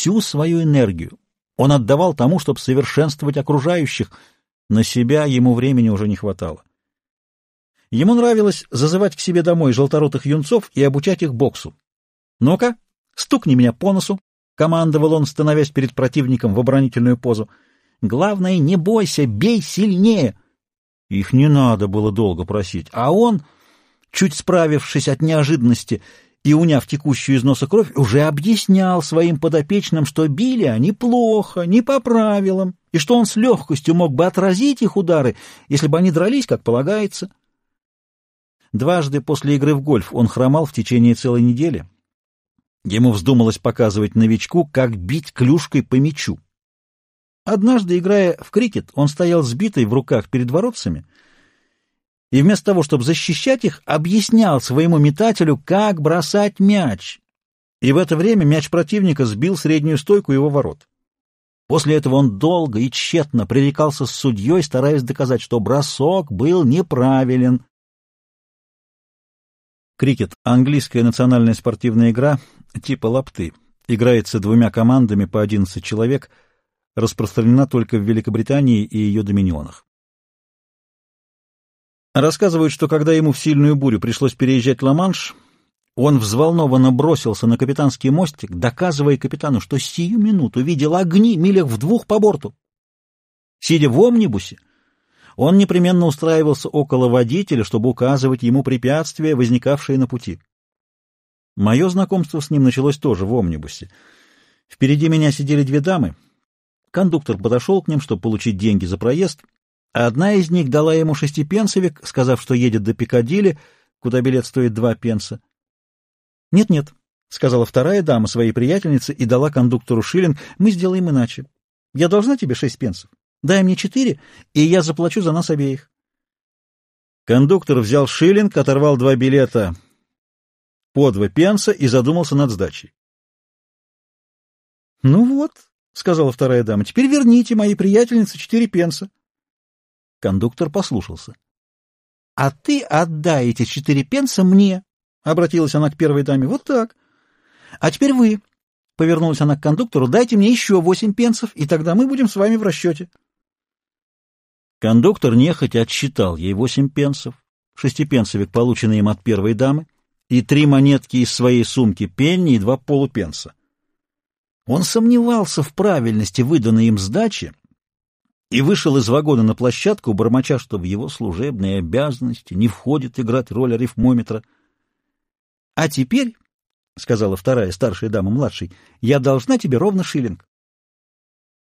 всю свою энергию. Он отдавал тому, чтобы совершенствовать окружающих. На себя ему времени уже не хватало. Ему нравилось зазывать к себе домой желторотых юнцов и обучать их боксу. «Ну-ка, стукни меня по носу», — командовал он, становясь перед противником в оборонительную позу. «Главное, не бойся, бей сильнее». Их не надо было долго просить, а он, чуть справившись от неожиданности и уняв текущую из носа кровь, уже объяснял своим подопечным, что били они плохо, не по правилам, и что он с легкостью мог бы отразить их удары, если бы они дрались, как полагается. Дважды после игры в гольф он хромал в течение целой недели. Ему вздумалось показывать новичку, как бить клюшкой по мячу. Однажды, играя в крикет, он стоял сбитый в руках перед воротцами и вместо того, чтобы защищать их, объяснял своему метателю, как бросать мяч. И в это время мяч противника сбил среднюю стойку его ворот. После этого он долго и тщетно пререкался с судьей, стараясь доказать, что бросок был неправилен. Крикет — английская национальная спортивная игра типа лапты. Играется двумя командами по 11 человек — распространена только в Великобритании и ее доминионах. Рассказывают, что когда ему в сильную бурю пришлось переезжать Ла-Манш, он взволнованно бросился на капитанский мостик, доказывая капитану, что сию минуту видел огни милях в двух по борту. Сидя в омнибусе, он непременно устраивался около водителя, чтобы указывать ему препятствия, возникавшие на пути. Мое знакомство с ним началось тоже в омнибусе. Впереди меня сидели две дамы — Кондуктор подошел к ним, чтобы получить деньги за проезд, одна из них дала ему шестипенсовик, сказав, что едет до Пикадилли, куда билет стоит два пенса. «Нет-нет», — сказала вторая дама своей приятельнице и дала кондуктору шиллинг, — «мы сделаем иначе. Я должна тебе шесть пенсов. Дай мне четыре, и я заплачу за нас обеих». Кондуктор взял шиллинг, оторвал два билета по два пенса и задумался над сдачей. «Ну вот», — сказала вторая дама. — Теперь верните моей приятельнице четыре пенса. Кондуктор послушался. — А ты отдай эти четыре пенса мне, — обратилась она к первой даме. — Вот так. — А теперь вы, — повернулась она к кондуктору, — дайте мне еще восемь пенсов, и тогда мы будем с вами в расчете. Кондуктор нехотя отсчитал ей восемь пенсов, шестипенсовик, полученный им от первой дамы, и три монетки из своей сумки пенни и два полупенса. Он сомневался в правильности выданной им сдачи и вышел из вагона на площадку, бормоча, что в его служебные обязанности не входит играть роль арифмометра. — А теперь, — сказала вторая старшая дама младшей, — я должна тебе ровно шиллинг.